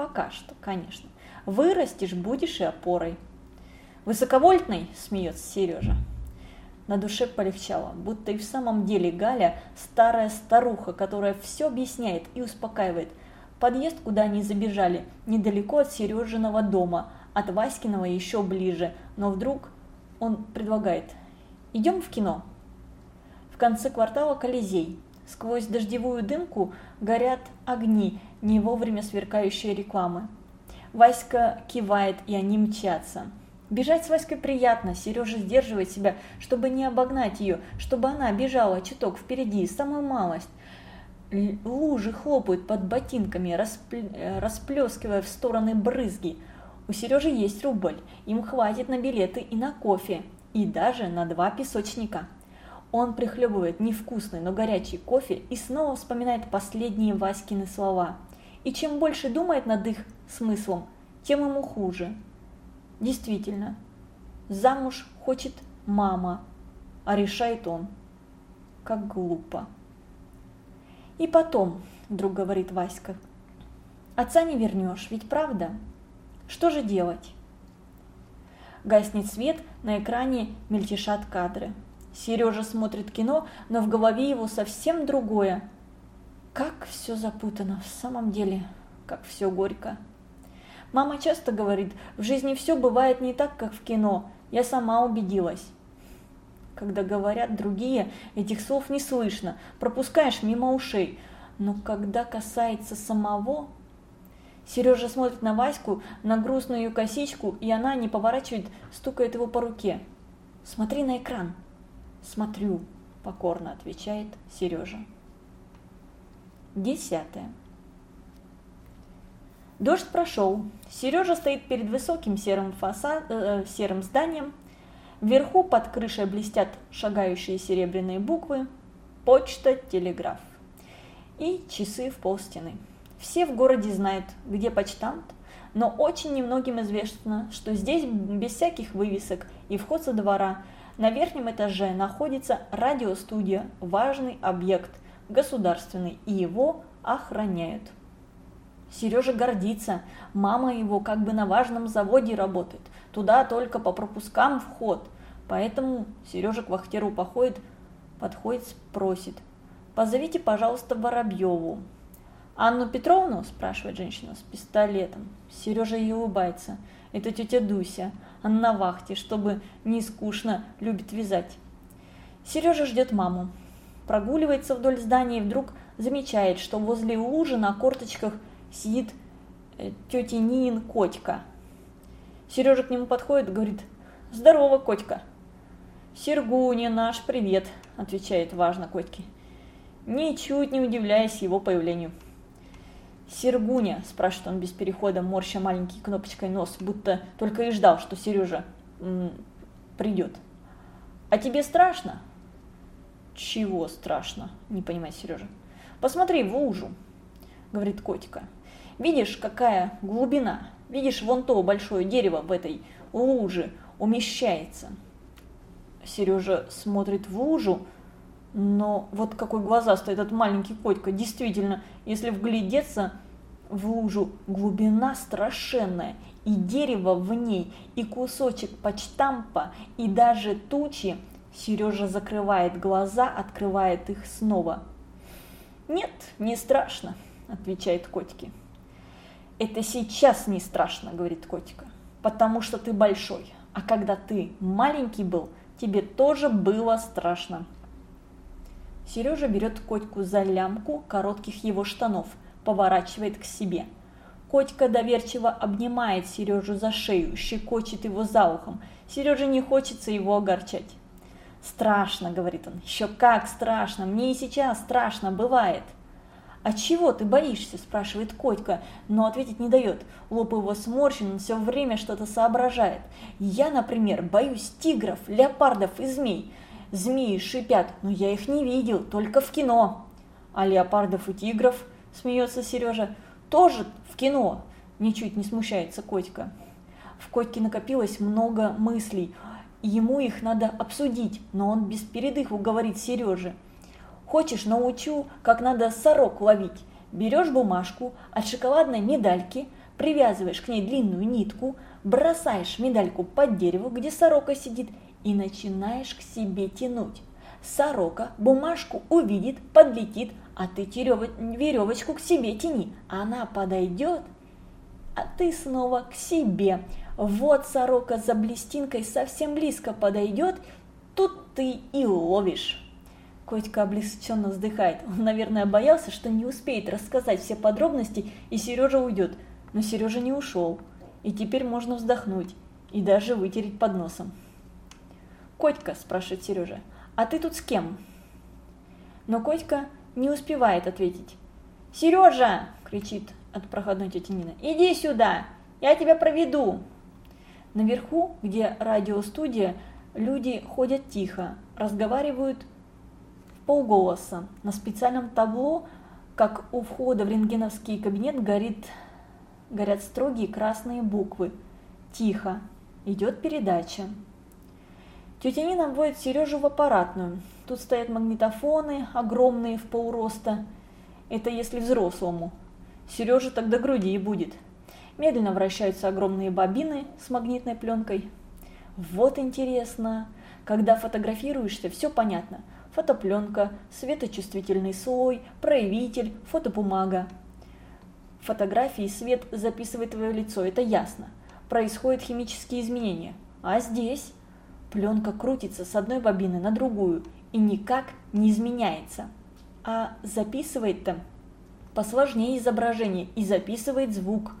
Пока что, конечно. Вырастешь, будешь и опорой. Высоковольтный, смеется Сережа. На душе полегчало, будто и в самом деле Галя старая старуха, которая все объясняет и успокаивает. Подъезд, куда они забежали, недалеко от Сережиного дома, от Васькиного еще ближе, но вдруг он предлагает «Идем в кино». В конце квартала Колизей. Сквозь дождевую дымку горят огни, не вовремя сверкающие рекламы. Васька кивает, и они мчатся. Бежать с Васькой приятно, Сережа сдерживает себя, чтобы не обогнать ее, чтобы она бежала чуток впереди, самую малость. Лужи хлопают под ботинками, расплескивая в стороны брызги. У Сережи есть рубль, им хватит на билеты и на кофе, и даже на два песочника. Он прихлебывает невкусный, но горячий кофе и снова вспоминает последние Васькины слова. И чем больше думает над их смыслом, тем ему хуже. Действительно, замуж хочет мама, а решает он. Как глупо. И потом, вдруг говорит Васька, отца не вернешь, ведь правда? Что же делать? Гаснет свет, на экране мельтешат кадры. Сережа смотрит кино, но в голове его совсем другое. Как все запутано, в самом деле, как все горько. Мама часто говорит, в жизни все бывает не так, как в кино. Я сама убедилась. Когда говорят другие, этих слов не слышно, пропускаешь мимо ушей. Но когда касается самого... Сережа смотрит на Ваську, на грустную косичку, и она, не поворачивает, стукает его по руке. «Смотри на экран». «Смотрю», – покорно отвечает Сережа. Десятое. Дождь прошел. Сережа стоит перед высоким серым, фасад, э, серым зданием. Вверху под крышей блестят шагающие серебряные буквы «Почта, телеграф» и часы в полстены. Все в городе знают, где почтамт, но очень немногим известно, что здесь без всяких вывесок и вход со двора на верхнем этаже находится радиостудия, важный объект, государственный, и его охраняют. Сережа гордится, мама его как бы на важном заводе работает, туда только по пропускам вход. Поэтому Сережа к вахтеру походит, подходит, спросит, позовите, пожалуйста, Воробьеву. «Анну Петровну?» – спрашивает женщина с пистолетом. Сережа ей улыбается. Это тетя Дуся. Она на вахте, чтобы не скучно, любит вязать. Сережа ждет маму. Прогуливается вдоль здания и вдруг замечает, что возле лужи на корточках – сидит э, тетя Нинин котика. Сережа к нему подходит и говорит, «Здорово, котика!» «Сергуня наш, привет!» – отвечает важно котики, ничуть не удивляясь его появлению. «Сергуня?» – спрашивает он без перехода, морща маленький кнопочкой нос, будто только и ждал, что Сережа придет. «А тебе страшно?» «Чего страшно?» – не понимает Сережа. «Посмотри в лужу», – говорит котика. Видишь, какая глубина? Видишь, вон то большое дерево в этой луже умещается. Сережа смотрит в лужу, но вот какой глазастый этот маленький котика. Действительно, если вглядеться в лужу, глубина страшенная. И дерево в ней, и кусочек почтампа, и даже тучи. Сережа закрывает глаза, открывает их снова. «Нет, не страшно», – отвечает котики. Это сейчас не страшно, говорит котика, потому что ты большой. А когда ты маленький был, тебе тоже было страшно. Сережа берет котику за лямку коротких его штанов, поворачивает к себе. Котика доверчиво обнимает Сережу за шею, щекочет его за ухом. Сереже не хочется его огорчать. «Страшно», — говорит он, — «еще как страшно, мне и сейчас страшно, бывает». «А чего ты боишься?» – спрашивает Котька, но ответить не дает. Лоб его сморщен, он все время что-то соображает. «Я, например, боюсь тигров, леопардов и змей. Змеи шипят, но я их не видел, только в кино». «А леопардов и тигров?» – смеется Сережа. «Тоже в кино!» – ничуть не смущается Котька. В Котьке накопилось много мыслей. Ему их надо обсудить, но он без передыху говорит Сереже – Хочешь, научу, как надо сорок ловить. Берешь бумажку от шоколадной медальки, привязываешь к ней длинную нитку, бросаешь медальку под дерево, где сорока сидит, и начинаешь к себе тянуть. Сорока бумажку увидит, подлетит, а ты веревочку к себе тяни. Она подойдет, а ты снова к себе. Вот сорока за блестинкой совсем близко подойдет, тут ты и ловишь. Котька облегченно вздыхает. Он, наверное, боялся, что не успеет рассказать все подробности, и Сережа уйдет. Но Сережа не ушел. И теперь можно вздохнуть и даже вытереть под носом. «Котька», – спрашивает Сережа, – «а ты тут с кем?» Но Котька не успевает ответить. «Сережа!» – кричит от проходной тети Нина. «Иди сюда! Я тебя проведу!» Наверху, где радиостудия, люди ходят тихо, разговаривают полголоса. На специальном табло, как у входа в рентгеновский кабинет, горит, горят строгие красные буквы. Тихо. Идет передача. Тетя Нина вводит Сережу в аппаратную. Тут стоят магнитофоны, огромные в полроста. Это если взрослому. Сережа тогда груди и будет. Медленно вращаются огромные бобины с магнитной пленкой. Вот интересно. Когда фотографируешься, все понятно фотопленка, светочувствительный слой, проявитель, фотобумага. Фотографии свет записывает твое лицо, это ясно. Происходят химические изменения. А здесь пленка крутится с одной бобины на другую и никак не изменяется. А записывает-то посложнее изображение и записывает звук.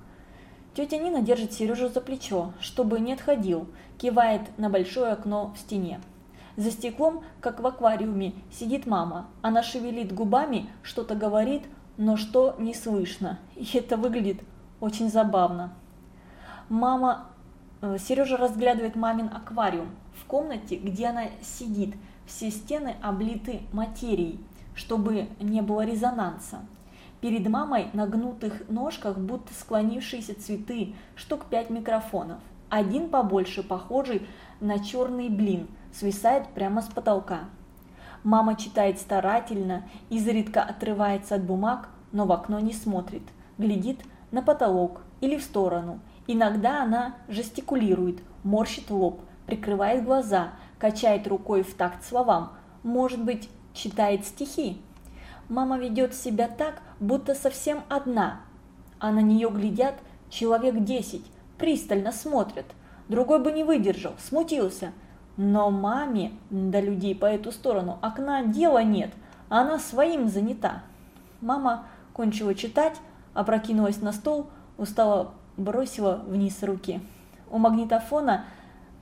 Тетя Нина держит Сережу за плечо, чтобы не отходил, кивает на большое окно в стене. За стеклом, как в аквариуме, сидит мама. Она шевелит губами, что-то говорит, но что не слышно. И это выглядит очень забавно. Мама... Э, Сережа разглядывает мамин аквариум. В комнате, где она сидит, все стены облиты материей, чтобы не было резонанса. Перед мамой на гнутых ножках будто склонившиеся цветы, штук пять микрофонов. Один побольше, похожий на черный блин – свисает прямо с потолка. Мама читает старательно, изредка отрывается от бумаг, но в окно не смотрит, глядит на потолок или в сторону. Иногда она жестикулирует, морщит лоб, прикрывает глаза, качает рукой в такт словам, может быть, читает стихи. Мама ведет себя так, будто совсем одна, а на нее глядят человек десять, пристально смотрят. Другой бы не выдержал, смутился – но маме до людей по эту сторону окна дела нет, а она своим занята. Мама кончила читать, опрокинулась на стол, устало бросила вниз руки. У магнитофона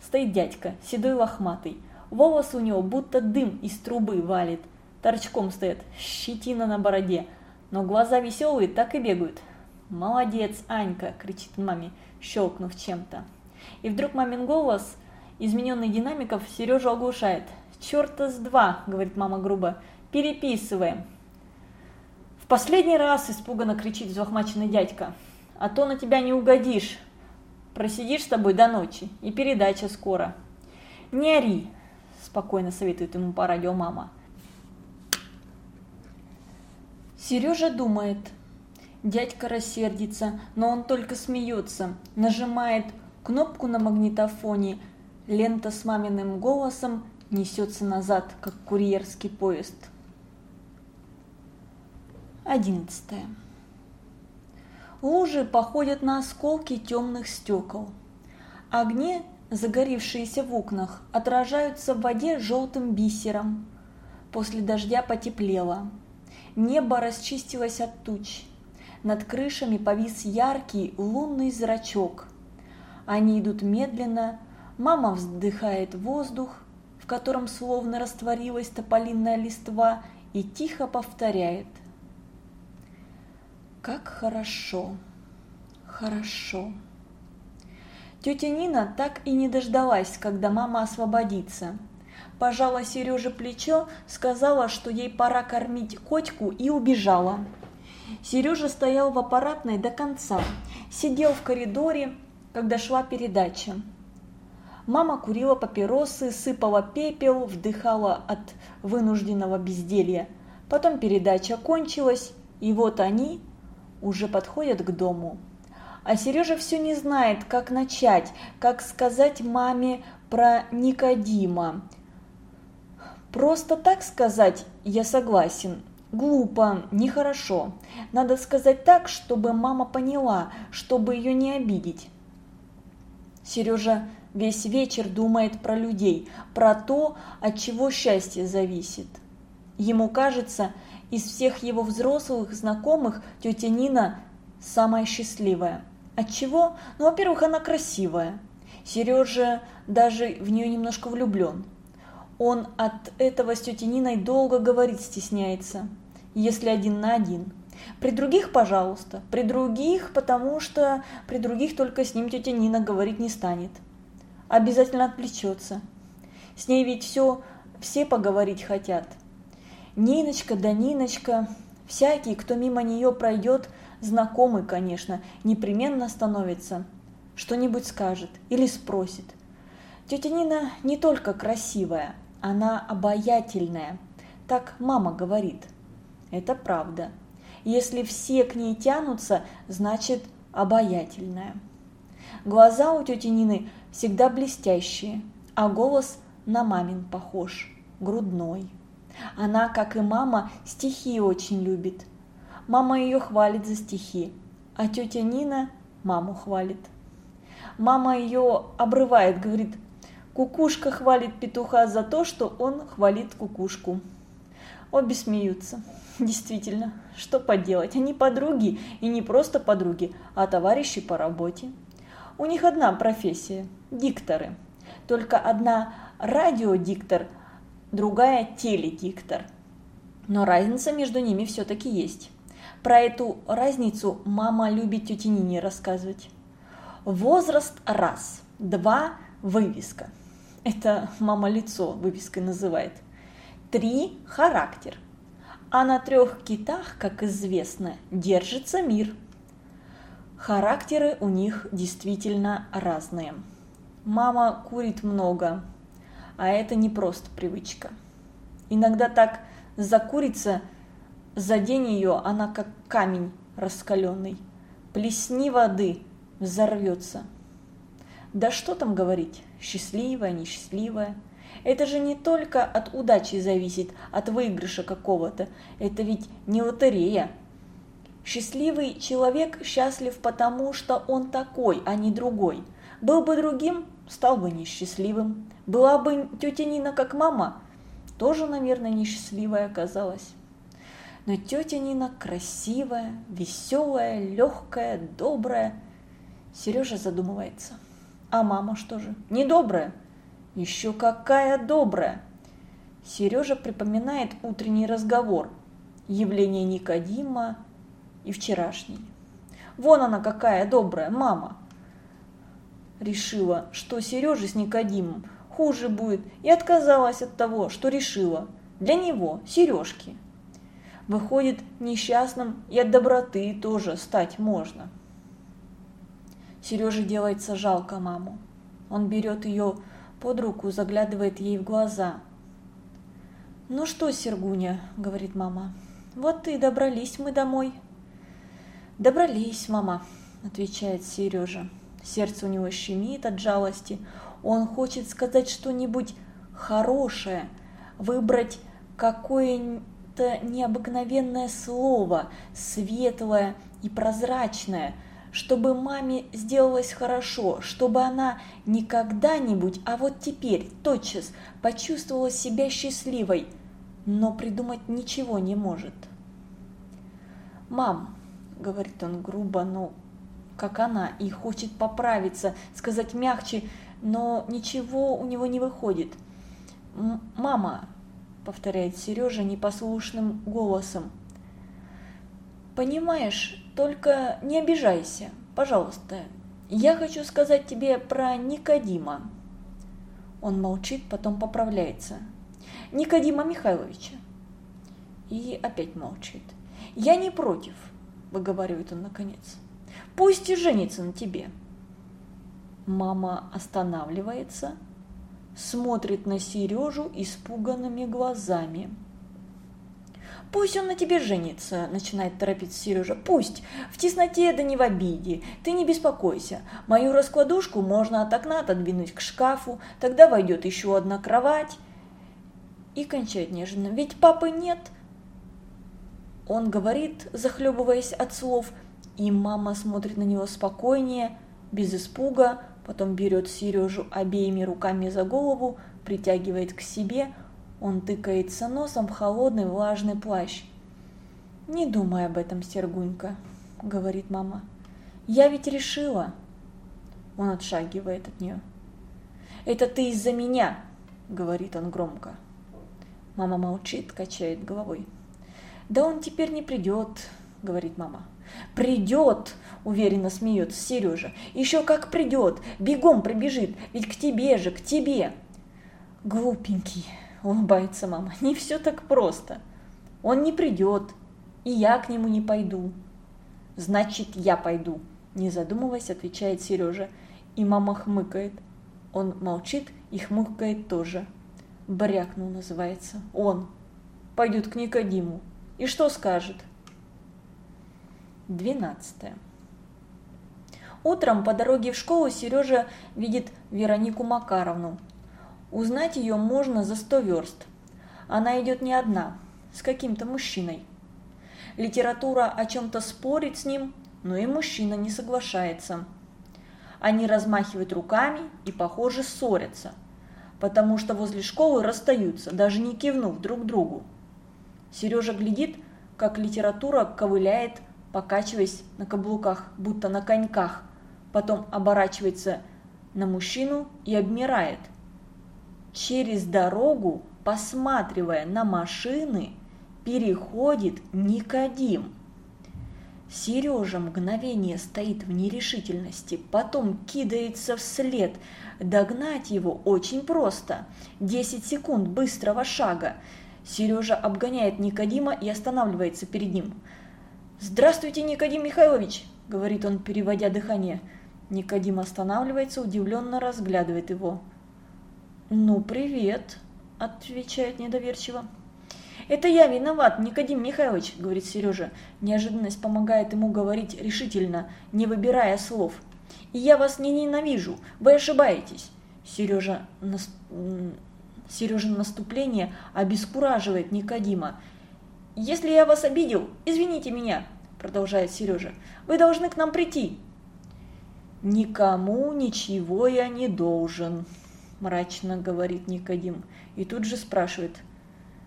стоит дядька, седой лохматый. Волосы у него будто дым из трубы валит. Торчком стоят, щетина на бороде. Но глаза веселые, так и бегают. «Молодец, Анька!» – кричит маме, щелкнув чем-то. И вдруг мамин голос – измененный динамиков Сережа оглушает. «Черта с два!» – говорит мама грубо. «Переписываем!» В последний раз испуганно кричит взлохмаченный дядька. «А то на тебя не угодишь! Просидишь с тобой до ночи, и передача скоро!» «Не ори!» – спокойно советует ему по радио мама. Сережа думает. Дядька рассердится, но он только смеется, нажимает кнопку на магнитофоне – Лента с маминым голосом несется назад, как курьерский поезд. Одиннадцатое. Лужи походят на осколки темных стекол. Огни, загоревшиеся в окнах, отражаются в воде желтым бисером. После дождя потеплело. Небо расчистилось от туч. Над крышами повис яркий лунный зрачок. Они идут медленно, Мама вздыхает воздух, в котором словно растворилась тополинная листва, и тихо повторяет. Как хорошо, хорошо. Тетя Нина так и не дождалась, когда мама освободится. Пожала Сереже плечо, сказала, что ей пора кормить котику и убежала. Сережа стоял в аппаратной до конца, сидел в коридоре, когда шла передача. Мама курила папиросы, сыпала пепел, вдыхала от вынужденного безделья. Потом передача кончилась, и вот они уже подходят к дому. А Сережа все не знает, как начать, как сказать маме про Никодима. Просто так сказать я согласен. Глупо, нехорошо. Надо сказать так, чтобы мама поняла, чтобы ее не обидеть. Сережа весь вечер думает про людей, про то, от чего счастье зависит. Ему кажется, из всех его взрослых знакомых тетя Нина самая счастливая. От чего? Ну, во-первых, она красивая. Сережа даже в нее немножко влюблен. Он от этого с тетей долго говорить стесняется, если один на один. При других, пожалуйста, при других, потому что при других только с ним тетя Нина говорить не станет. Обязательно отвлечется. С ней ведь все, все поговорить хотят. Ниночка да Ниночка, всякий, кто мимо нее пройдет, знакомый, конечно, непременно становится. Что-нибудь скажет или спросит. Тетя Нина не только красивая, она обаятельная. Так мама говорит. Это правда. Если все к ней тянутся, значит обаятельная. Глаза у тети Нины всегда блестящие, а голос на мамин похож, грудной. Она, как и мама, стихи очень любит. Мама ее хвалит за стихи, а тетя Нина маму хвалит. Мама ее обрывает, говорит, кукушка хвалит петуха за то, что он хвалит кукушку. Обе смеются. Действительно, что поделать, они подруги, и не просто подруги, а товарищи по работе. У них одна профессия – дикторы. Только одна радиодиктор, другая теледиктор. Но разница между ними все-таки есть. Про эту разницу мама любит тете Нине рассказывать. Возраст – раз, два – вывеска. Это мама лицо вывеской называет. Три – характер – а на трех китах, как известно, держится мир. Характеры у них действительно разные. Мама курит много, а это не просто привычка. Иногда так закурится, за день ее она как камень раскаленный. Плесни воды, взорвется. Да что там говорить, счастливая, несчастливая – это же не только от удачи зависит, от выигрыша какого-то. Это ведь не лотерея. Счастливый человек счастлив потому, что он такой, а не другой. Был бы другим, стал бы несчастливым. Была бы тетя Нина как мама, тоже, наверное, несчастливая оказалась. Но тетя Нина красивая, веселая, легкая, добрая. Сережа задумывается. А мама что же? Недобрая. Еще какая добрая! Сережа припоминает утренний разговор, явление Никодима и вчерашний. Вон она какая добрая, мама! Решила, что Сережа с Никодимом хуже будет, и отказалась от того, что решила. Для него, Сережки. Выходит, несчастным и от доброты тоже стать можно. Сереже делается жалко маму. Он берет ее под руку, заглядывает ей в глаза. «Ну что, Сергуня», — говорит мама, — «вот и добрались мы домой». «Добрались, мама», — отвечает Сережа. Сердце у него щемит от жалости. Он хочет сказать что-нибудь хорошее, выбрать какое-то необыкновенное слово, светлое и прозрачное — чтобы маме сделалось хорошо, чтобы она не когда-нибудь, а вот теперь, тотчас, почувствовала себя счастливой, но придумать ничего не может. «Мам», — говорит он грубо, но как она, и хочет поправиться, сказать мягче, но ничего у него не выходит. «Мама», — повторяет Сережа непослушным голосом, — «понимаешь, только не обижайся, пожалуйста. Я хочу сказать тебе про Никодима. Он молчит, потом поправляется. Никодима Михайловича. И опять молчит. Я не против, выговаривает он наконец. Пусть и женится на тебе. Мама останавливается, смотрит на Сережу испуганными глазами. Пусть он на тебе женится, начинает торопиться Сережа. Пусть. В тесноте да не в обиде. Ты не беспокойся. Мою раскладушку можно от окна отодвинуть к шкафу. Тогда войдет еще одна кровать. И кончает нежно. Ведь папы нет. Он говорит, захлебываясь от слов, и мама смотрит на него спокойнее, без испуга, потом берет Сережу обеими руками за голову, притягивает к себе, он тыкается носом в холодный влажный плащ. «Не думай об этом, Сергунька», — говорит мама. «Я ведь решила». Он отшагивает от нее. «Это ты из-за меня», — говорит он громко. Мама молчит, качает головой. «Да он теперь не придет», — говорит мама. «Придет!» – уверенно смеется Сережа. «Еще как придет! Бегом пробежит! Ведь к тебе же, к тебе!» «Глупенький!» – улыбается мама. «Не все так просто. Он не придет, и я к нему не пойду». «Значит, я пойду», – не задумываясь, отвечает Сережа. И мама хмыкает. Он молчит и хмыкает тоже. Брякнул называется. Он. Пойдет к Никодиму. И что скажет? 12. Утром по дороге в школу Сережа видит Веронику Макаровну. Узнать ее можно за сто верст. Она идет не одна, с каким-то мужчиной. Литература о чем-то спорит с ним, но и мужчина не соглашается. Они размахивают руками и, похоже, ссорятся, потому что возле школы расстаются, даже не кивнув друг другу. Сережа глядит, как литература ковыляет покачиваясь на каблуках, будто на коньках. Потом оборачивается на мужчину и обмирает. Через дорогу, посматривая на машины, переходит Никодим. Сережа мгновение стоит в нерешительности, потом кидается вслед. Догнать его очень просто. Десять секунд быстрого шага. Сережа обгоняет Никодима и останавливается перед ним. «Здравствуйте, Никодим Михайлович!» – говорит он, переводя дыхание. Никодим останавливается, удивленно разглядывает его. «Ну, привет!» – отвечает недоверчиво. «Это я виноват, Никодим Михайлович», – говорит Сережа. Неожиданность помогает ему говорить решительно, не выбирая слов. «И я вас не ненавижу, вы ошибаетесь». Сережа, нас... Сережа наступление обескураживает Никодима. «Если я вас обидел, извините меня», – продолжает Сережа. «Вы должны к нам прийти». «Никому ничего я не должен», – мрачно говорит Никодим. И тут же спрашивает.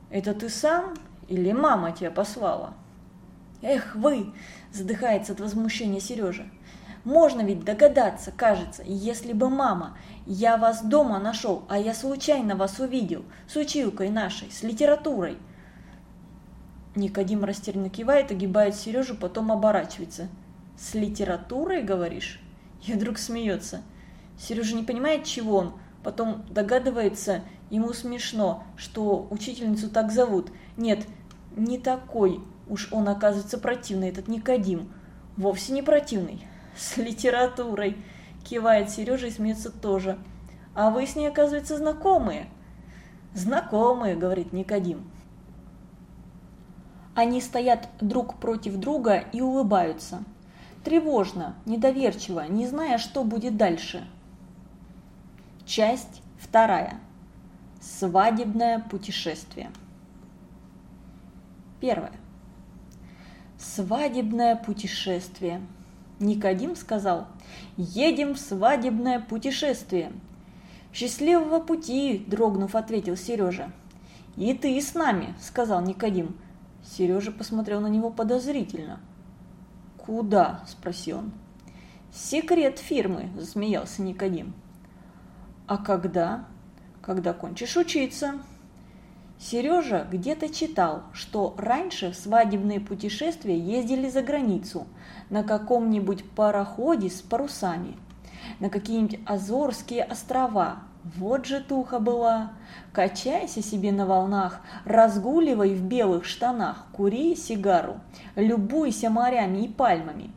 «Это ты сам или мама тебя послала?» «Эх вы!» – задыхается от возмущения Сережа. «Можно ведь догадаться, кажется, если бы мама, я вас дома нашел, а я случайно вас увидел, с училкой нашей, с литературой». Никодим растерянно кивает, огибает Сережу, потом оборачивается. «С литературой, говоришь?» И вдруг смеется. Сережа не понимает, чего он, потом догадывается, ему смешно, что учительницу так зовут. Нет, не такой уж он оказывается противный, этот Никодим. Вовсе не противный. С литературой. Кивает Сережа и смеется тоже. А вы с ней, оказывается, знакомые. Знакомые, говорит Никодим. Они стоят друг против друга и улыбаются. Тревожно, недоверчиво, не зная, что будет дальше. Часть вторая. Свадебное путешествие. Первое. Свадебное путешествие. Никодим сказал, едем в свадебное путешествие. Счастливого пути, дрогнув, ответил Сережа. И ты с нами, сказал Никодим. Сережа посмотрел на него подозрительно. «Куда?» – спросил он. «Секрет фирмы», – засмеялся Никодим. «А когда?» «Когда кончишь учиться». Сережа где-то читал, что раньше в свадебные путешествия ездили за границу на каком-нибудь пароходе с парусами, на какие-нибудь Азорские острова, вот же туха была. Качайся себе на волнах, разгуливай в белых штанах, кури сигару, любуйся морями и пальмами.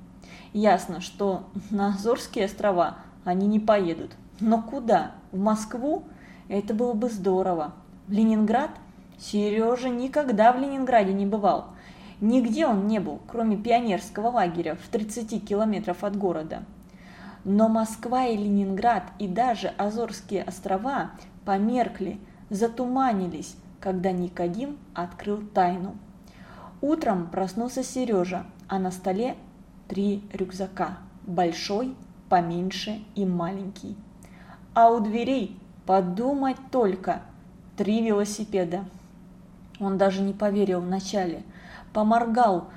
Ясно, что на Азорские острова они не поедут. Но куда? В Москву? Это было бы здорово. В Ленинград? Сережа никогда в Ленинграде не бывал. Нигде он не был, кроме пионерского лагеря в 30 километров от города. Но Москва и Ленинград и даже Азорские острова померкли, затуманились, когда Никодим открыл тайну. Утром проснулся Сережа, а на столе три рюкзака – большой, поменьше и маленький. А у дверей, подумать только, три велосипеда. Он даже не поверил вначале, поморгал,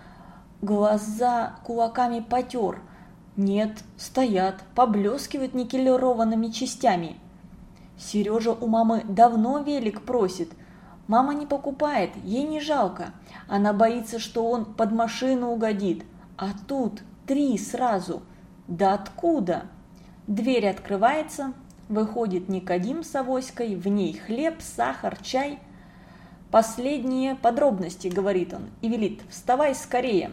глаза кулаками потер. Нет, стоят, поблескивают никелированными частями. Сережа у мамы давно велик просит. Мама не покупает, ей не жалко. Она боится, что он под машину угодит. А тут три сразу. Да откуда? Дверь открывается, выходит Никодим с авоськой, в ней хлеб, сахар, чай. Последние подробности, говорит он, и велит, вставай скорее,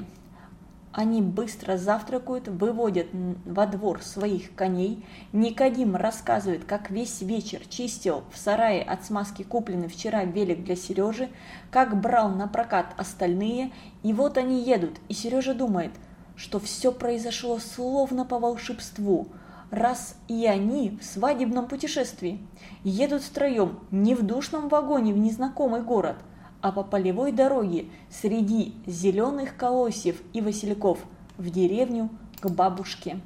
они быстро завтракают, выводят во двор своих коней. Никодим рассказывает, как весь вечер чистил в сарае от смазки купленный вчера велик для Сережи, как брал на прокат остальные, и вот они едут, и Сережа думает, что все произошло словно по волшебству, раз и они в свадебном путешествии. Едут втроем, не в душном вагоне в незнакомый город – а по полевой дороге среди зеленых колосьев и васильков в деревню к бабушке.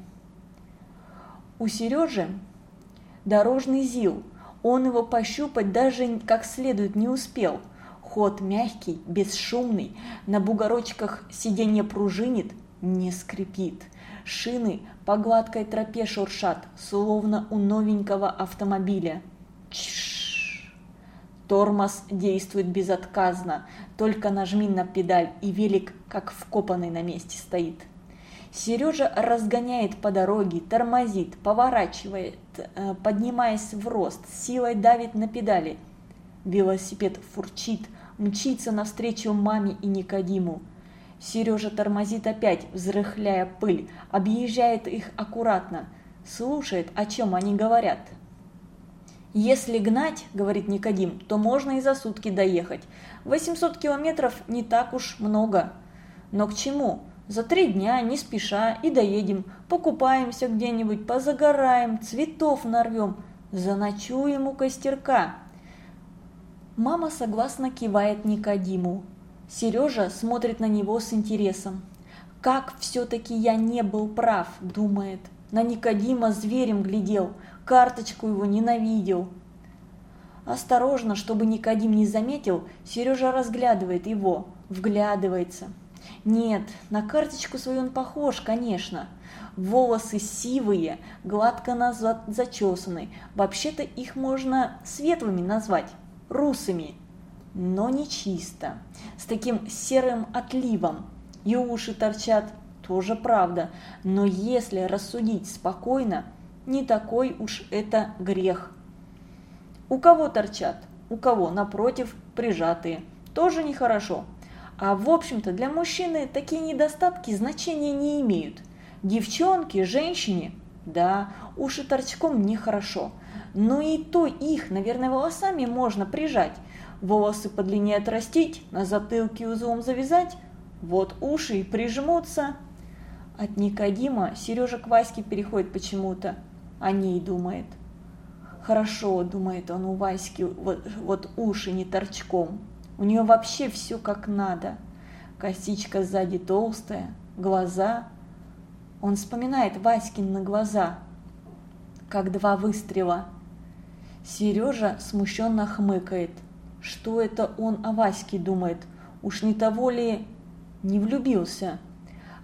У Сережи дорожный зил, он его пощупать даже как следует не успел. Ход мягкий, бесшумный, на бугорочках сиденье пружинит, не скрипит. Шины по гладкой тропе шуршат, словно у новенького автомобиля. Чш! Тормоз действует безотказно, только нажми на педаль, и велик как вкопанный на месте стоит. Сережа разгоняет по дороге, тормозит, поворачивает, э, поднимаясь в рост, силой давит на педали. Велосипед фурчит, мчится навстречу маме и Никодиму. Сережа тормозит опять, взрыхляя пыль, объезжает их аккуратно, слушает, о чем они говорят. «Если гнать, — говорит Никодим, — то можно и за сутки доехать. 800 километров не так уж много. Но к чему? За три дня, не спеша, и доедем. Покупаемся где-нибудь, позагораем, цветов нарвем, заночуем у костерка». Мама согласно кивает Никодиму. Сережа смотрит на него с интересом. «Как все-таки я не был прав», — думает. На Никодима зверем глядел — карточку его ненавидел. Осторожно, чтобы Никодим не заметил, Сережа разглядывает его, вглядывается. Нет, на карточку свою он похож, конечно. Волосы сивые, гладко назад зачесаны. Вообще-то их можно светлыми назвать, русыми. Но не чисто, с таким серым отливом. И уши торчат, тоже правда. Но если рассудить спокойно, не такой уж это грех. У кого торчат, у кого, напротив, прижатые. Тоже нехорошо. А в общем-то для мужчины такие недостатки значения не имеют. Девчонки, женщине, да, уши торчком нехорошо. Но и то их, наверное, волосами можно прижать. Волосы подлиннее отрастить, на затылке узлом завязать. Вот уши и прижмутся. От Никодима Сережа к Ваське переходит почему-то о ней думает. Хорошо, думает он у Васьки, вот, вот уши не торчком. У нее вообще все как надо. Косичка сзади толстая, глаза. Он вспоминает Васькин на глаза, как два выстрела. Сережа смущенно хмыкает. Что это он о Ваське думает? Уж не того ли не влюбился?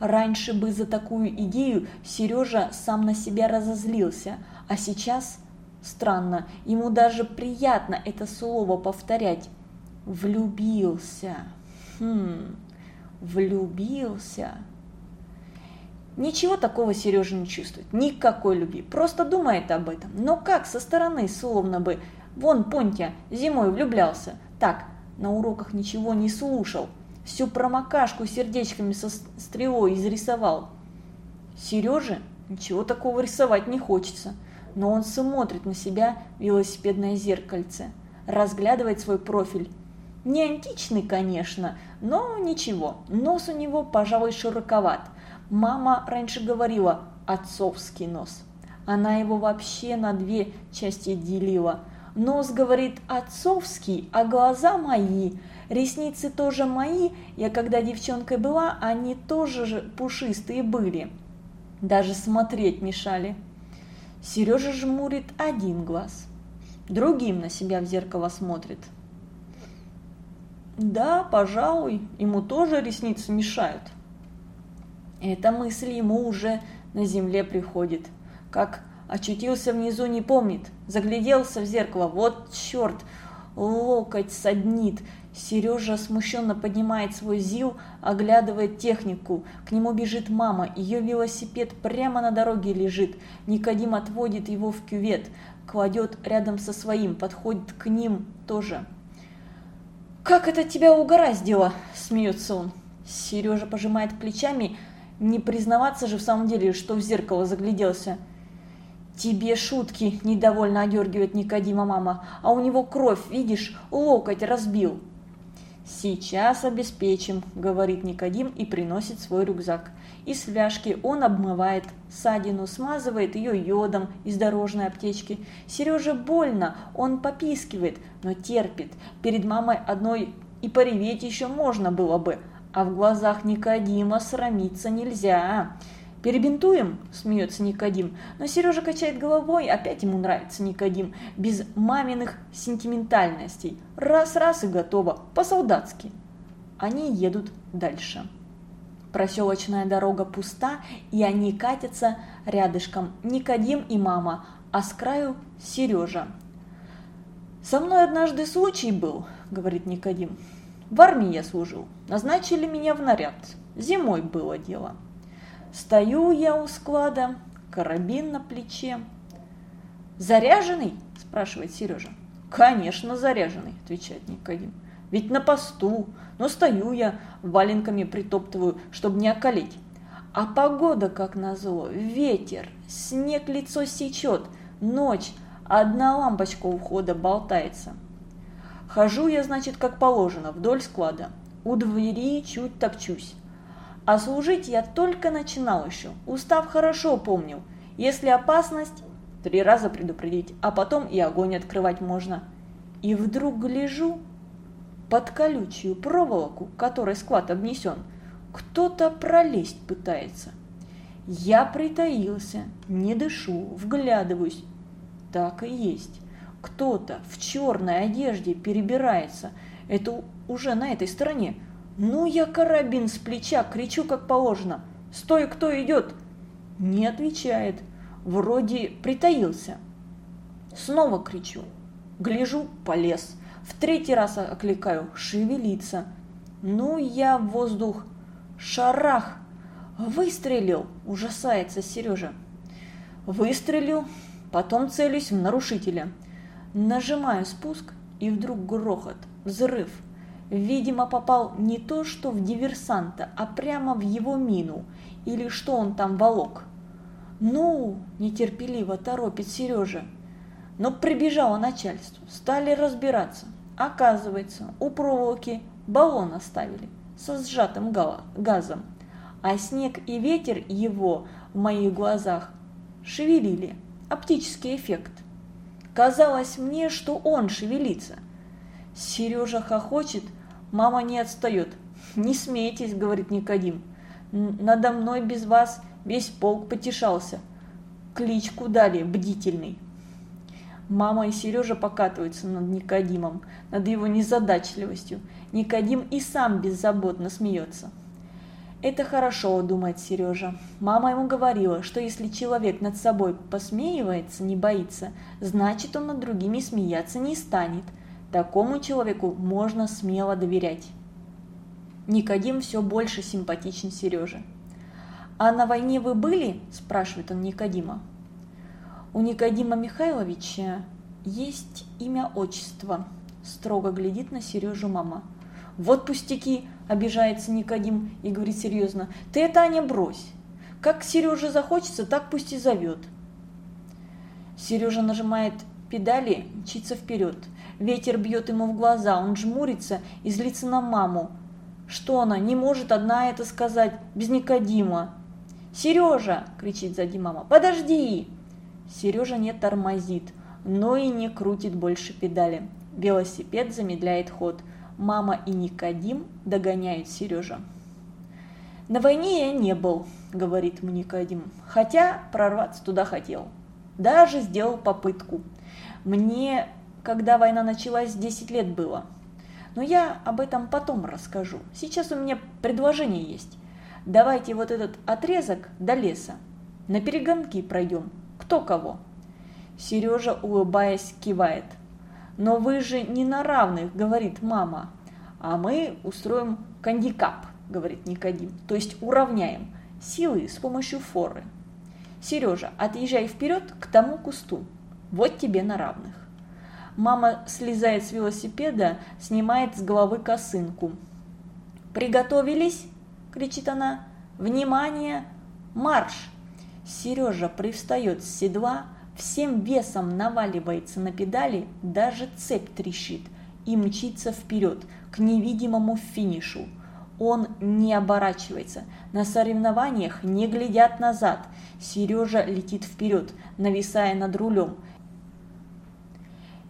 Раньше бы за такую идею Сережа сам на себя разозлился, а сейчас, странно, ему даже приятно это слово повторять. Влюбился. Хм, влюбился. Ничего такого Сережа не чувствует, никакой любви, просто думает об этом. Но как со стороны, словно бы, вон Понтя зимой влюблялся, так, на уроках ничего не слушал, всю промокашку сердечками со стрелой изрисовал. Сереже ничего такого рисовать не хочется, но он смотрит на себя велосипедное зеркальце, разглядывает свой профиль. Не античный, конечно, но ничего. Нос у него, пожалуй, широковат. Мама раньше говорила «отцовский нос». Она его вообще на две части делила. Нос, говорит, отцовский, а глаза мои. Ресницы тоже мои. Я когда девчонкой была, они тоже же пушистые были. Даже смотреть мешали. Сережа жмурит один глаз. Другим на себя в зеркало смотрит. Да, пожалуй, ему тоже ресницы мешают. Эта мысль ему уже на земле приходит. Как очутился внизу, не помнит. Загляделся в зеркало. Вот черт, локоть саднит. Сережа смущенно поднимает свой ЗИЛ, оглядывает технику. К нему бежит мама. Ее велосипед прямо на дороге лежит. Никодим отводит его в кювет. Кладет рядом со своим. Подходит к ним тоже. «Как это тебя угораздило?» – смеется он. Сережа пожимает плечами, не признаваться же в самом деле, что в зеркало загляделся. «Тебе шутки!» – недовольно одергивает Никодима мама. «А у него кровь, видишь, локоть разбил!» «Сейчас обеспечим», – говорит Никодим и приносит свой рюкзак. Из фляжки он обмывает ссадину, смазывает ее йодом из дорожной аптечки. Сереже больно, он попискивает, но терпит. Перед мамой одной и пореветь еще можно было бы, а в глазах Никодима срамиться нельзя. «Перебинтуем?» – смеется Никодим. Но Сережа качает головой, опять ему нравится Никодим, без маминых сентиментальностей. Раз-раз и готово, по-солдатски. Они едут дальше. Проселочная дорога пуста, и они катятся рядышком. Никодим и мама, а с краю Сережа. «Со мной однажды случай был», – говорит Никодим. «В армии я служил. Назначили меня в наряд. Зимой было дело. Стою я у склада, карабин на плече. «Заряженный?» – спрашивает Сережа. «Конечно, заряженный», – отвечает Никодим. «Ведь на посту, но стою я, валенками притоптываю, чтобы не околеть. А погода, как назло, ветер, снег лицо сечет, ночь, одна лампочка у входа болтается. Хожу я, значит, как положено, вдоль склада. У двери чуть топчусь. А служить я только начинал еще, устав хорошо помнил. Если опасность, три раза предупредить, а потом и огонь открывать можно. И вдруг гляжу, под колючую проволоку, которой склад обнесен, кто-то пролезть пытается. Я притаился, не дышу, вглядываюсь. Так и есть. Кто-то в черной одежде перебирается. Это уже на этой стороне. Ну, я карабин с плеча, кричу как положено. «Стой, кто идет?» Не отвечает. Вроде притаился. Снова кричу. Гляжу, полез. В третий раз окликаю. Шевелится. Ну, я в воздух. Шарах. Выстрелил. Ужасается Сережа. Выстрелил. Потом целюсь в нарушителя. Нажимаю спуск, и вдруг грохот. Взрыв. Видимо, попал не то что в диверсанта, а прямо в его мину, или что он там волок. «Ну!» – нетерпеливо торопит Сережа. Но прибежало начальство, стали разбираться. Оказывается, у проволоки баллон оставили со сжатым газом, а снег и ветер его в моих глазах шевелили. Оптический эффект. Казалось мне, что он шевелится. Сережа хохочет, мама не отстает. «Не смейтесь», — говорит Никодим. «Надо мной без вас весь полк потешался. Кличку дали, бдительный». Мама и Сережа покатываются над Никодимом, над его незадачливостью. Никодим и сам беззаботно смеется. Это хорошо, думает Сережа. Мама ему говорила, что если человек над собой посмеивается, не боится, значит он над другими смеяться не станет – Такому человеку можно смело доверять. Никодим все больше симпатичен Сереже. «А на войне вы были?» – спрашивает он Никодима. «У Никодима Михайловича есть имя-отчество», – строго глядит на Сережу мама. «Вот пустяки!» – обижается Никодим и говорит серьезно. «Ты это, Аня, брось! Как Сереже захочется, так пусть и зовет». Сережа нажимает педали, мчится вперед. Ветер бьет ему в глаза, он жмурится и злится на маму. Что она, не может одна это сказать, без Никодима? «Сережа!» – кричит сзади мама. «Подожди!» Сережа не тормозит, но и не крутит больше педали. Велосипед замедляет ход. Мама и Никодим догоняют Сережа. «На войне я не был», – говорит мне Никодим, – «хотя прорваться туда хотел. Даже сделал попытку. Мне, когда война началась, 10 лет было. Но я об этом потом расскажу. Сейчас у меня предложение есть. Давайте вот этот отрезок до леса. На перегонки пройдем. Кто кого?» Сережа, улыбаясь, кивает. «Но вы же не на равных», — говорит мама. «А мы устроим кандикап», — говорит Никодим. «То есть уравняем силы с помощью форы». «Сережа, отъезжай вперед к тому кусту. Вот тебе на равных». Мама слезает с велосипеда, снимает с головы косынку. «Приготовились?» – кричит она. «Внимание! Марш!» Сережа привстает с седла, всем весом наваливается на педали, даже цепь трещит и мчится вперед, к невидимому финишу. Он не оборачивается. На соревнованиях не глядят назад. Сережа летит вперед, нависая над рулем.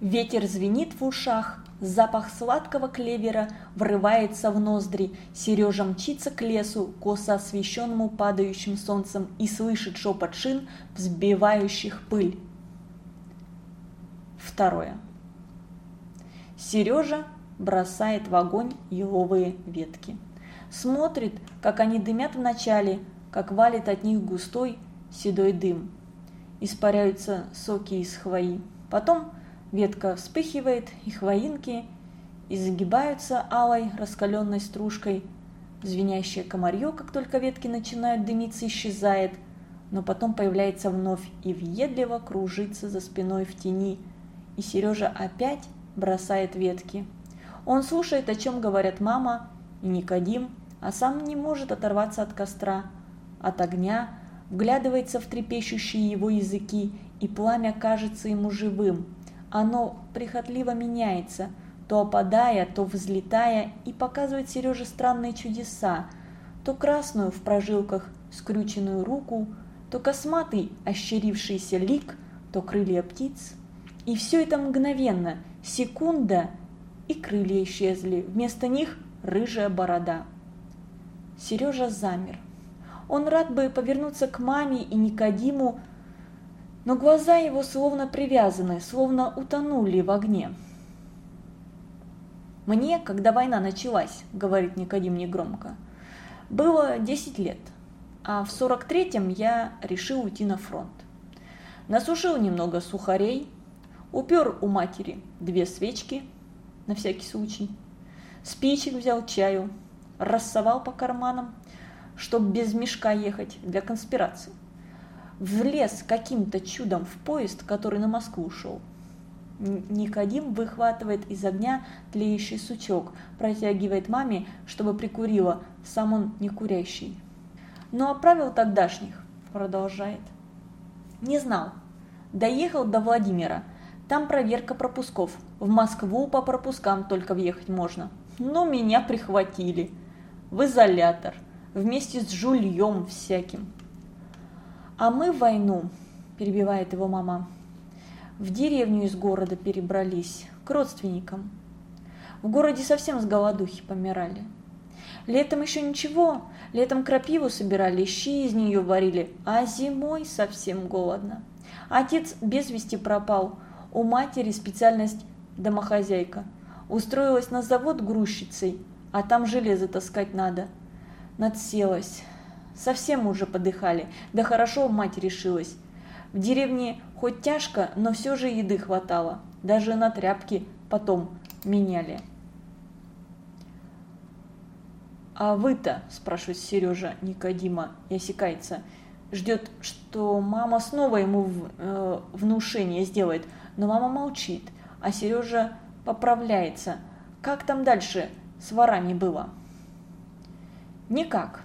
Ветер звенит в ушах, запах сладкого клевера врывается в ноздри. Сережа мчится к лесу, косо освещенному падающим солнцем, и слышит шепот шин, взбивающих пыль. Второе. Сережа бросает в огонь еловые ветки. Смотрит, как они дымят вначале, как валит от них густой седой дым. Испаряются соки из хвои. Потом ветка вспыхивает, и хвоинки изгибаются алой раскаленной стружкой. Звенящее комарье, как только ветки начинают дымиться, исчезает, но потом появляется вновь и въедливо кружится за спиной в тени. И Сережа опять бросает ветки. Он слушает, о чем говорят мама и Никодим, а сам не может оторваться от костра, от огня, вглядывается в трепещущие его языки, и пламя кажется ему живым. Оно прихотливо меняется, то опадая, то взлетая, и показывает Сереже странные чудеса, то красную в прожилках скрюченную руку, то косматый ощерившийся лик, то крылья птиц. И все это мгновенно, секунда – и крылья исчезли, вместо них рыжая борода. Сережа замер. Он рад бы повернуться к маме и Никодиму, но глаза его словно привязаны, словно утонули в огне. «Мне, когда война началась, — говорит Никодим негромко, — было 10 лет, а в 43-м я решил уйти на фронт. Насушил немного сухарей, упер у матери две свечки — на всякий случай. Спичек взял чаю, рассовал по карманам, чтоб без мешка ехать для конспирации. Влез каким-то чудом в поезд, который на Москву шел. Никодим выхватывает из огня тлеющий сучок, протягивает маме, чтобы прикурила, сам он не курящий. Но оправил тогдашних, продолжает. Не знал. Доехал до Владимира – там проверка пропусков. В Москву по пропускам только въехать можно. Но меня прихватили. В изолятор. Вместе с жульем всяким. А мы в войну, перебивает его мама, в деревню из города перебрались, к родственникам. В городе совсем с голодухи помирали. Летом еще ничего, летом крапиву собирали, щи из нее варили, а зимой совсем голодно. Отец без вести пропал, у матери специальность домохозяйка. Устроилась на завод грузчицей, а там железо таскать надо. Надселась. Совсем уже подыхали, да хорошо мать решилась. В деревне хоть тяжко, но все же еды хватало. Даже на тряпки потом меняли. «А вы-то?» – спрашивает Сережа Никодима и осекается. Ждет, что мама снова ему в, э, внушение сделает – но мама молчит, а Сережа поправляется. Как там дальше с ворами было? Никак.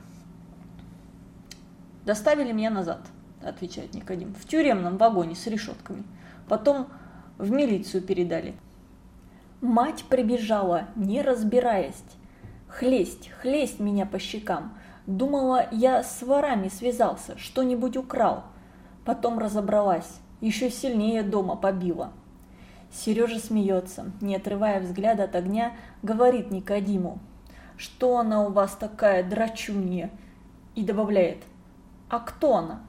Доставили меня назад, отвечает Никодим, в тюремном вагоне с решетками. Потом в милицию передали. Мать прибежала, не разбираясь. Хлесть, хлесть меня по щекам. Думала, я с ворами связался, что-нибудь украл. Потом разобралась, еще сильнее дома побила. Сережа смеется, не отрывая взгляда от огня, говорит Никодиму. «Что она у вас такая драчунья?» И добавляет. «А кто она?»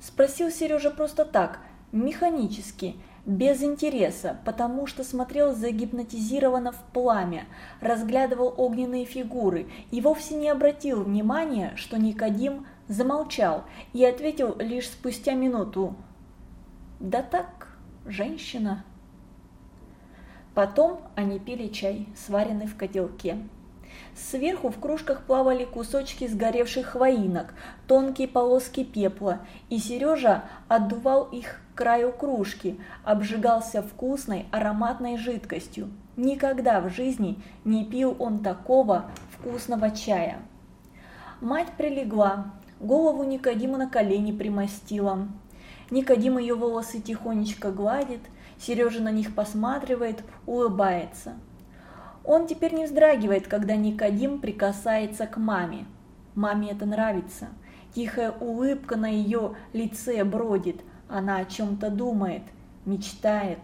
Спросил Сережа просто так, механически, без интереса, потому что смотрел загипнотизированно в пламя, разглядывал огненные фигуры и вовсе не обратил внимания, что Никодим замолчал и ответил лишь спустя минуту. «Да так, женщина». Потом они пили чай, сваренный в котелке. Сверху в кружках плавали кусочки сгоревших хвоинок, тонкие полоски пепла, и Сережа отдувал их к краю кружки, обжигался вкусной ароматной жидкостью. Никогда в жизни не пил он такого вкусного чая. Мать прилегла, голову Никодима на колени примостила. Никодим ее волосы тихонечко гладит, Сережа на них посматривает, улыбается. Он теперь не вздрагивает, когда Никодим прикасается к маме. Маме это нравится. Тихая улыбка на ее лице бродит. Она о чем-то думает, мечтает.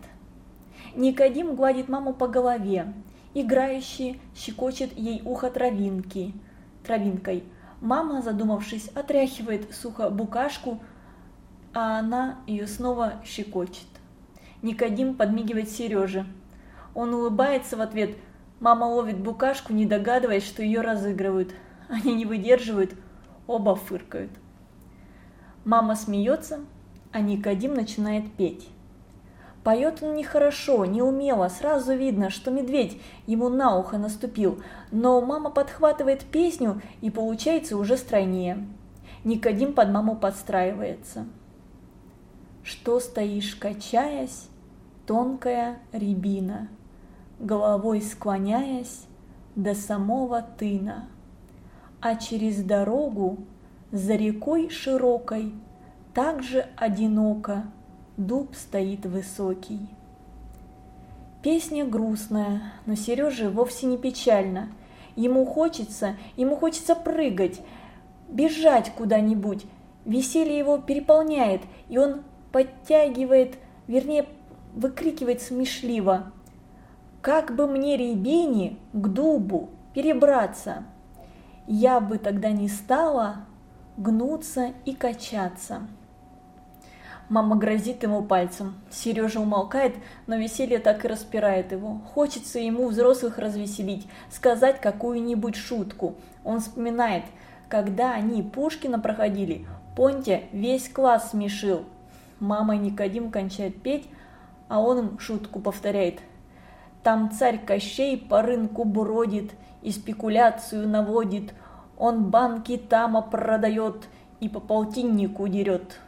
Никодим гладит маму по голове. Играющий щекочет ей ухо травинки. Травинкой. Мама, задумавшись, отряхивает сухо букашку, а она ее снова щекочет. Никодим подмигивает Сереже. Он улыбается в ответ, Мама ловит букашку, не догадываясь, что ее разыгрывают. Они не выдерживают, оба фыркают. Мама смеется, а Никодим начинает петь. Поет он нехорошо, неумело, сразу видно, что медведь ему на ухо наступил, но мама подхватывает песню и получается уже стройнее. Никодим под маму подстраивается. Что стоишь, качаясь, тонкая рябина – головой склоняясь до самого тына. А через дорогу, за рекой широкой, также одиноко дуб стоит высокий. Песня грустная, но Сереже вовсе не печально. Ему хочется, ему хочется прыгать, бежать куда-нибудь. Веселье его переполняет, и он подтягивает, вернее, выкрикивает смешливо. Как бы мне рябине к дубу перебраться? Я бы тогда не стала гнуться и качаться. Мама грозит ему пальцем. Сережа умолкает, но веселье так и распирает его. Хочется ему взрослых развеселить, сказать какую-нибудь шутку. Он вспоминает, когда они Пушкина проходили, Понтя весь класс смешил. Мама и Никодим кончает петь, а он им шутку повторяет – там царь Кощей по рынку бродит и спекуляцию наводит. Он банки тама продает и по полтиннику дерет.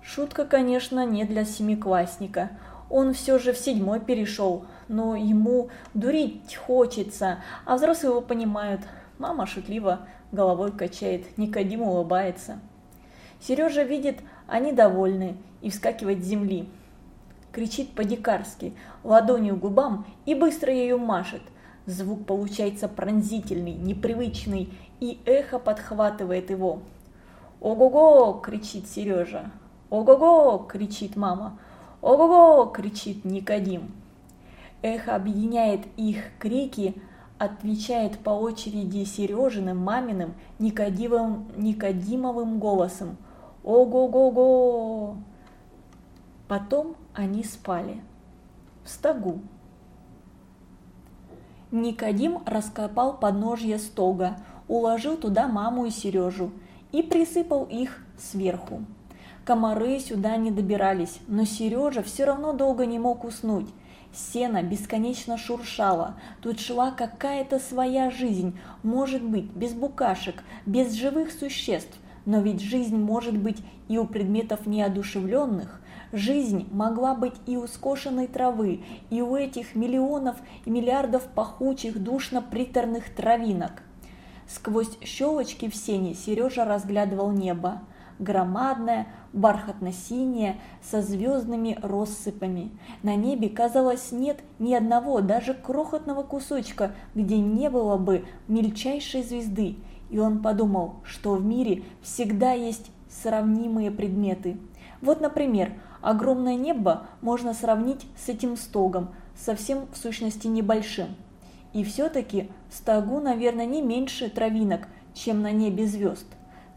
Шутка, конечно, не для семиклассника. Он все же в седьмой перешел, но ему дурить хочется, а взрослые его понимают. Мама шутливо головой качает, Никодим улыбается. Сережа видит, они довольны и вскакивает с земли кричит по-дикарски, ладонью губам и быстро ею машет. Звук получается пронзительный, непривычный, и эхо подхватывает его. «Ого-го!» – кричит Сережа. «Ого-го!» – кричит мама. «Ого-го!» – кричит Никодим. Эхо объединяет их крики, отвечает по очереди Сережиным, маминым, Никодимовым голосом. «Ого-го-го!» Потом они спали. В стогу. Никодим раскопал подножье стога, уложил туда маму и Сережу и присыпал их сверху. Комары сюда не добирались, но Сережа все равно долго не мог уснуть. Сено бесконечно шуршало, тут шла какая-то своя жизнь, может быть, без букашек, без живых существ, но ведь жизнь может быть и у предметов неодушевленных. Жизнь могла быть и у скошенной травы, и у этих миллионов и миллиардов пахучих душно-приторных травинок. Сквозь щелочки в сене Сережа разглядывал небо. громадная, бархатно-синяя, со звездными россыпами. На небе, казалось, нет ни одного, даже крохотного кусочка, где не было бы мельчайшей звезды. И он подумал, что в мире всегда есть сравнимые предметы. Вот, например, огромное небо можно сравнить с этим стогом, совсем в сущности небольшим. И все-таки стогу, наверное, не меньше травинок, чем на небе звезд.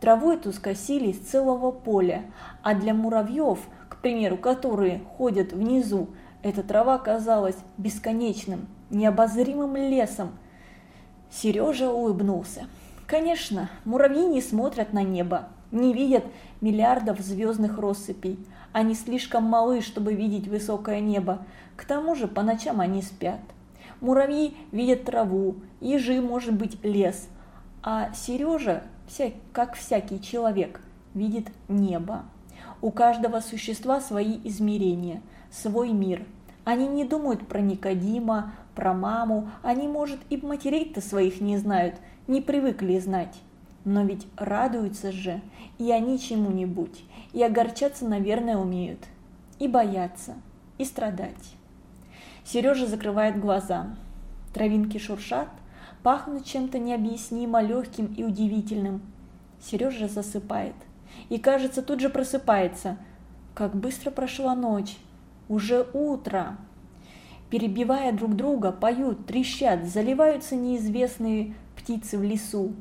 Траву эту скосили с целого поля, а для муравьев, к примеру, которые ходят внизу, эта трава казалась бесконечным, необозримым лесом. Сережа улыбнулся. Конечно, муравьи не смотрят на небо, не видят миллиардов звездных россыпей. Они слишком малы, чтобы видеть высокое небо. К тому же по ночам они спят. Муравьи видят траву, ежи, может быть, лес. А Сережа, как всякий человек, видит небо. У каждого существа свои измерения, свой мир. Они не думают про Никодима, про маму, они, может, и матерей-то своих не знают, не привыкли знать. Но ведь радуются же, и они чему-нибудь, и огорчаться, наверное, умеют, и бояться, и страдать. Сережа закрывает глаза. Травинки шуршат, пахнут чем-то необъяснимо легким и удивительным. Сережа засыпает. И, кажется, тут же просыпается. Как быстро прошла ночь. Уже утро. Перебивая друг друга, поют, трещат, заливаются неизвестные птицы в лесу.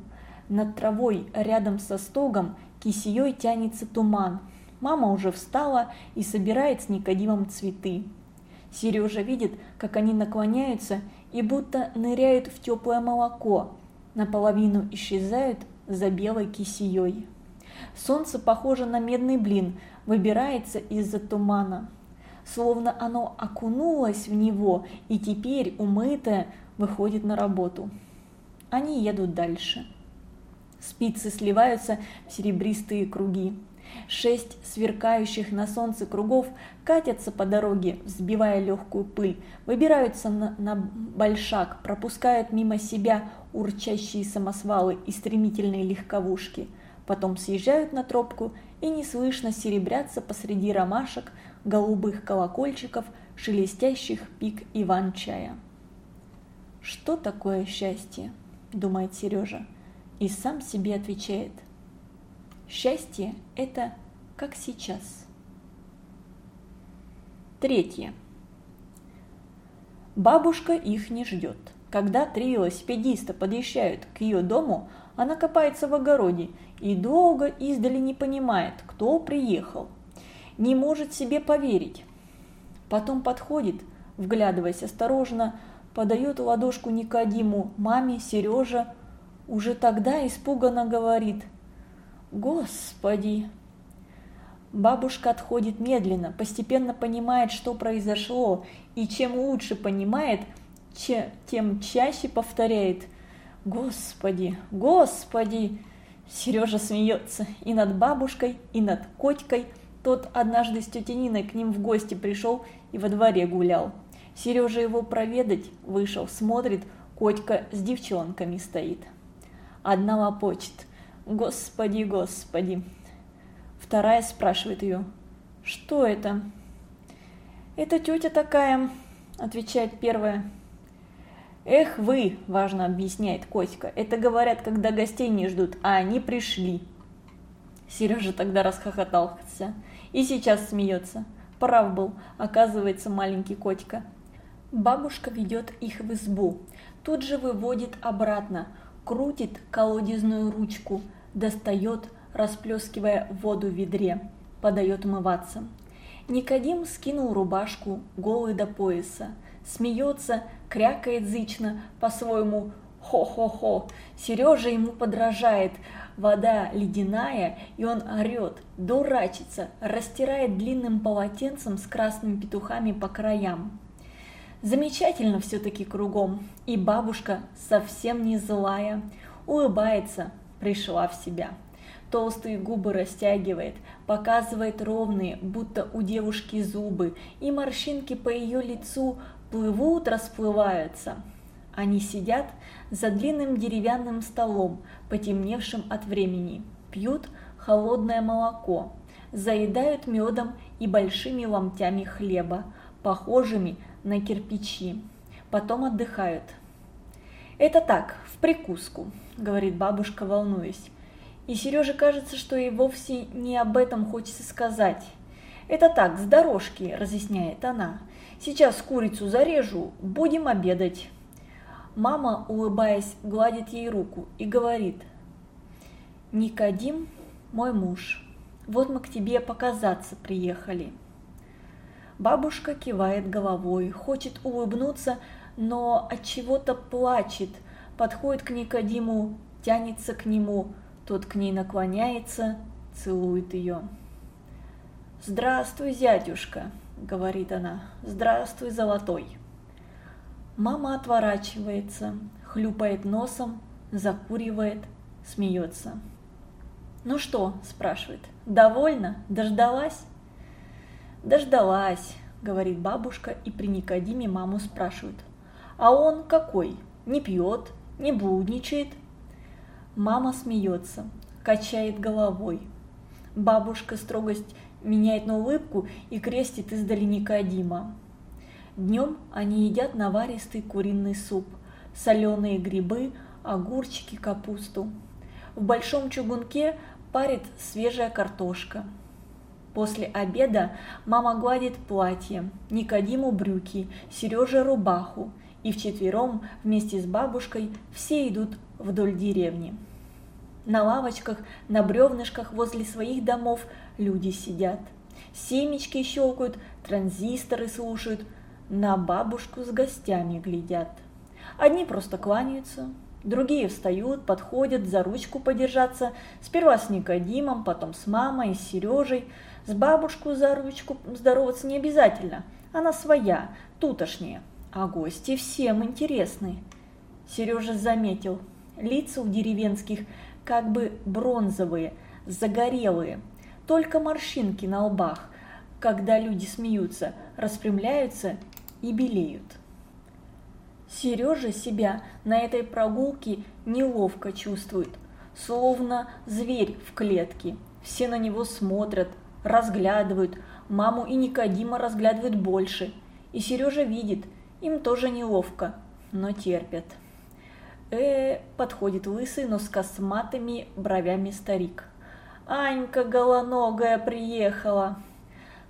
Над травой рядом со стогом кисеей тянется туман. Мама уже встала и собирает с Никодимом цветы. Сережа видит, как они наклоняются и будто ныряют в теплое молоко, наполовину исчезают за белой кисеей. Солнце похоже на медный блин, выбирается из-за тумана. Словно оно окунулось в него и теперь, умытое, выходит на работу. Они едут дальше. Спицы сливаются в серебристые круги. Шесть сверкающих на солнце кругов катятся по дороге, взбивая легкую пыль, выбираются на, на большак, пропускают мимо себя урчащие самосвалы и стремительные легковушки, потом съезжают на тропку и неслышно серебрятся посреди ромашек, голубых колокольчиков, шелестящих пик иван-чая. «Что такое счастье?» – думает Сережа и сам себе отвечает. Счастье – это как сейчас. Третье. Бабушка их не ждет. Когда три велосипедиста подъезжают к ее дому, она копается в огороде и долго издали не понимает, кто приехал. Не может себе поверить. Потом подходит, вглядываясь осторожно, подает ладошку Никодиму, маме, Сереже, уже тогда испуганно говорит «Господи!». Бабушка отходит медленно, постепенно понимает, что произошло, и чем лучше понимает, тем чаще повторяет «Господи! Господи!». Сережа смеется и над бабушкой, и над котикой. Тот однажды с тетей Ниной к ним в гости пришел и во дворе гулял. Сережа его проведать вышел, смотрит, котика с девчонками стоит одна лопочет. Господи, господи. Вторая спрашивает ее, что это? Это тетя такая, отвечает первая. Эх вы, важно объясняет Котика, это говорят, когда гостей не ждут, а они пришли. Сережа тогда расхохотался и сейчас смеется. Прав был, оказывается, маленький котика. Бабушка ведет их в избу, тут же выводит обратно, крутит колодезную ручку, достает, расплескивая воду в ведре, подает умываться. Никодим скинул рубашку, голый до пояса, смеется, крякает зычно, по-своему «хо-хо-хо». Сережа ему подражает, вода ледяная, и он орет, дурачится, растирает длинным полотенцем с красными петухами по краям. Замечательно все-таки кругом, и бабушка совсем не злая, улыбается, пришла в себя. Толстые губы растягивает, показывает ровные, будто у девушки зубы, и морщинки по ее лицу плывут, расплываются. Они сидят за длинным деревянным столом, потемневшим от времени, пьют холодное молоко, заедают медом и большими ломтями хлеба, похожими на кирпичи. Потом отдыхают. «Это так, в прикуску», – говорит бабушка, волнуясь. И Сереже кажется, что ей вовсе не об этом хочется сказать. «Это так, с дорожки», – разъясняет она. «Сейчас курицу зарежу, будем обедать». Мама, улыбаясь, гладит ей руку и говорит. «Никодим, мой муж, вот мы к тебе показаться приехали». Бабушка кивает головой, хочет улыбнуться, но от чего-то плачет, подходит к Никодиму, тянется к нему, тот к ней наклоняется, целует ее. «Здравствуй, зятюшка», — говорит она, — «здравствуй, золотой». Мама отворачивается, хлюпает носом, закуривает, смеется. «Ну что?» – спрашивает. «Довольна? Дождалась?» «Дождалась», – говорит бабушка и при Никодиме маму спрашивает. «А он какой? Не пьет, не блудничает?» Мама смеется, качает головой. Бабушка строгость меняет на улыбку и крестит издали Никодима. Днем они едят наваристый куриный суп, соленые грибы, огурчики, капусту. В большом чугунке парит свежая картошка. После обеда мама гладит платье, Никодиму брюки, Сереже рубаху, и вчетвером вместе с бабушкой все идут вдоль деревни. На лавочках, на бревнышках возле своих домов люди сидят. Семечки щелкают, транзисторы слушают, на бабушку с гостями глядят. Одни просто кланяются, Другие встают, подходят за ручку подержаться, сперва с Никодимом, потом с мамой, с Сережей. С бабушку за ручку здороваться не обязательно, она своя, тутошняя, а гости всем интересны. Сережа заметил, лица у деревенских как бы бронзовые, загорелые, только морщинки на лбах, когда люди смеются, распрямляются и белеют. Сережа себя на этой прогулке неловко чувствует, словно зверь в клетке. Все на него смотрят, разглядывают, маму и Никодима разглядывают больше. И Сережа видит, им тоже неловко, но терпят. Э, подходит лысый, но с косматыми бровями старик. Анька голоногая приехала.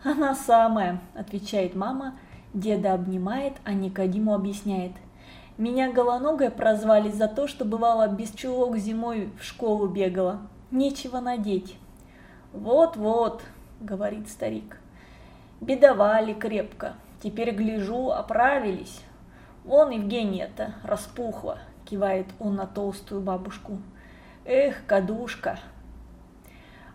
Она самая, отвечает мама, деда обнимает, а Никодиму объясняет – меня голоногой прозвали за то, что бывало без чулок зимой в школу бегала. Нечего надеть. Вот-вот, говорит старик. Бедовали крепко. Теперь гляжу, оправились. Вон Евгения-то распухла, кивает он на толстую бабушку. Эх, кадушка.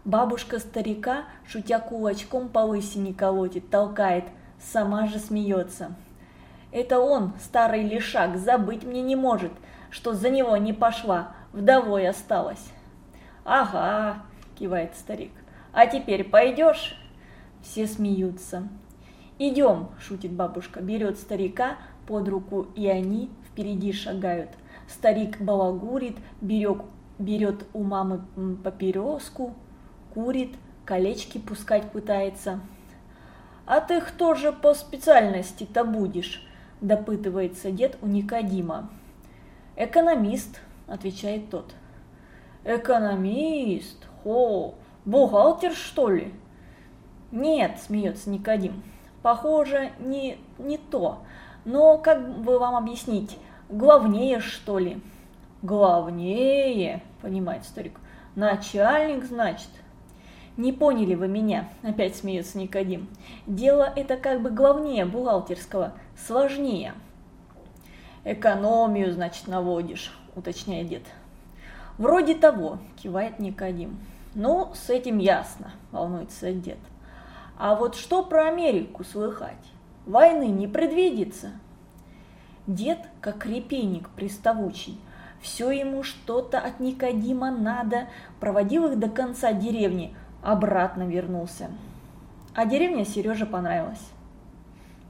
Бабушка старика, шутя кулачком по лысине колотит, толкает, сама же смеется. Это он, старый лишак, забыть мне не может, что за него не пошла, вдовой осталась. Ага, кивает старик. А теперь пойдешь? Все смеются. Идем, шутит бабушка, берет старика под руку, и они впереди шагают. Старик балагурит, берет, берет у мамы папироску, курит, колечки пускать пытается. «А ты кто же по специальности-то будешь?» Допытывается дед у Никодима. «Экономист», – отвечает тот. «Экономист? Хо, бухгалтер, что ли?» «Нет», – смеется Никодим, – «похоже, не, не то. Но как бы вам объяснить, главнее, что ли?» «Главнее», – понимает старик, – «начальник, значит?» «Не поняли вы меня», – опять смеется Никодим. «Дело это как бы главнее бухгалтерского, сложнее». «Экономию, значит, наводишь», – уточняет дед. «Вроде того», – кивает Никодим. «Ну, с этим ясно», – волнуется дед. «А вот что про Америку слыхать? Войны не предвидится?» Дед, как репейник приставучий, все ему что-то от Никодима надо, проводил их до конца деревни, обратно вернулся. А деревня Сереже понравилась.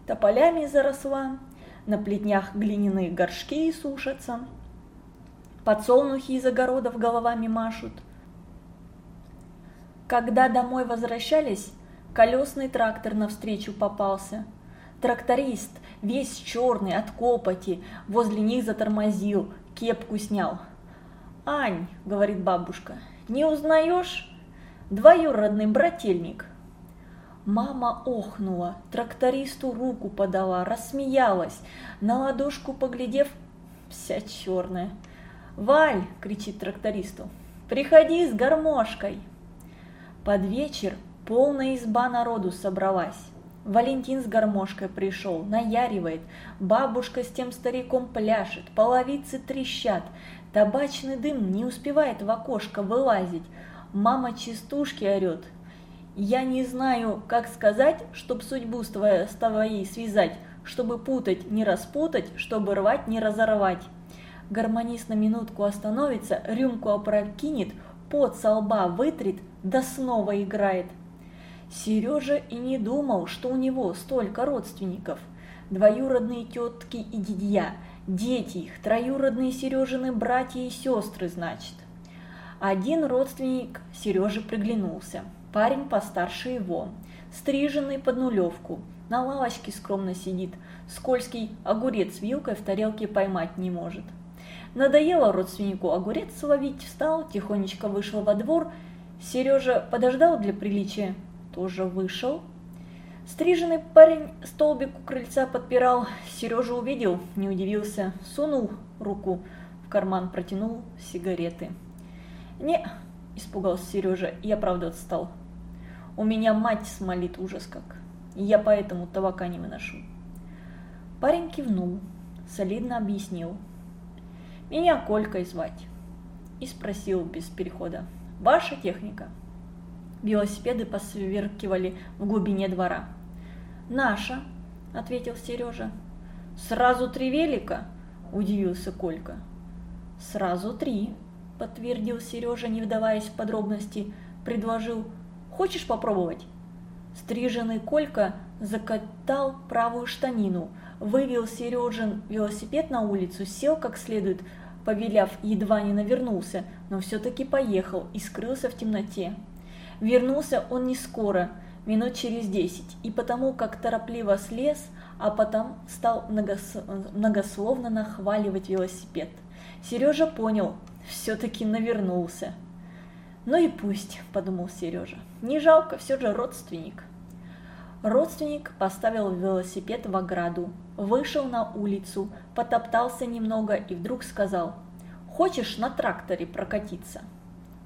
Тополями заросла, на плетнях глиняные горшки сушатся, подсолнухи из огородов головами машут. Когда домой возвращались, колесный трактор навстречу попался. Тракторист, весь черный от копоти, возле них затормозил, кепку снял. «Ань», — говорит бабушка, — «не узнаешь? Двоюродный брательник». Мама охнула, трактористу руку подала, рассмеялась, на ладошку поглядев, вся черная. «Валь!» – кричит трактористу. «Приходи с гармошкой!» Под вечер полная изба народу собралась. Валентин с гармошкой пришел, наяривает, бабушка с тем стариком пляшет, половицы трещат, табачный дым не успевает в окошко вылазить, мама частушки орет, я не знаю, как сказать, чтоб судьбу с твоей, связать, чтобы путать, не распутать, чтобы рвать, не разорвать. Гармонист на минутку остановится, рюмку опрокинет, пот со лба вытрет, да снова играет. Сережа и не думал, что у него столько родственников. Двоюродные тетки и дядья, дети их, троюродные Сережины братья и сестры, значит. Один родственник Сереже приглянулся. Парень постарше его, стриженный под нулевку, на лавочке скромно сидит, скользкий огурец вилкой в тарелке поймать не может. Надоело родственнику огурец ловить, встал, тихонечко вышел во двор. Сережа подождал для приличия, тоже вышел. Стриженный парень столбик у крыльца подпирал, Сережа увидел, не удивился, сунул руку в карман, протянул сигареты. «Не», – испугался Сережа и оправдываться стал. У меня мать смолит ужас как. Я поэтому табака не выношу. Парень кивнул, солидно объяснил. Меня Колькой звать. И спросил без перехода. Ваша техника? Велосипеды посверкивали в глубине двора. «Наша», — ответил Сережа. «Сразу три велика?» — удивился Колька. «Сразу три», — подтвердил Сережа, не вдаваясь в подробности, предложил Хочешь попробовать?» Стриженный Колька закатал правую штанину, вывел Сережин велосипед на улицу, сел как следует, повеляв, едва не навернулся, но все-таки поехал и скрылся в темноте. Вернулся он не скоро, минут через десять, и потому как торопливо слез, а потом стал многос... многословно нахваливать велосипед. Сережа понял, все-таки навернулся. «Ну и пусть», – подумал Сережа. «Не жалко, все же родственник». Родственник поставил велосипед в ограду, вышел на улицу, потоптался немного и вдруг сказал «Хочешь на тракторе прокатиться?»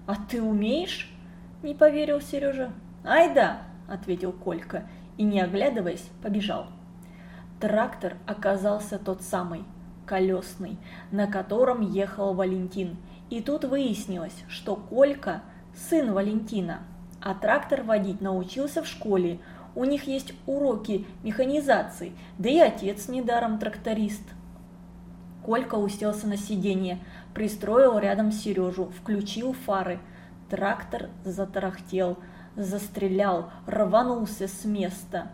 «А ты умеешь?» – не поверил Сережа. «Ай да!» – ответил Колька и, не оглядываясь, побежал. Трактор оказался тот самый, колесный, на котором ехал Валентин – и тут выяснилось, что Колька – сын Валентина, а трактор водить научился в школе. У них есть уроки механизации, да и отец недаром тракторист. Колька уселся на сиденье, пристроил рядом Сережу, включил фары. Трактор затарахтел, застрелял, рванулся с места.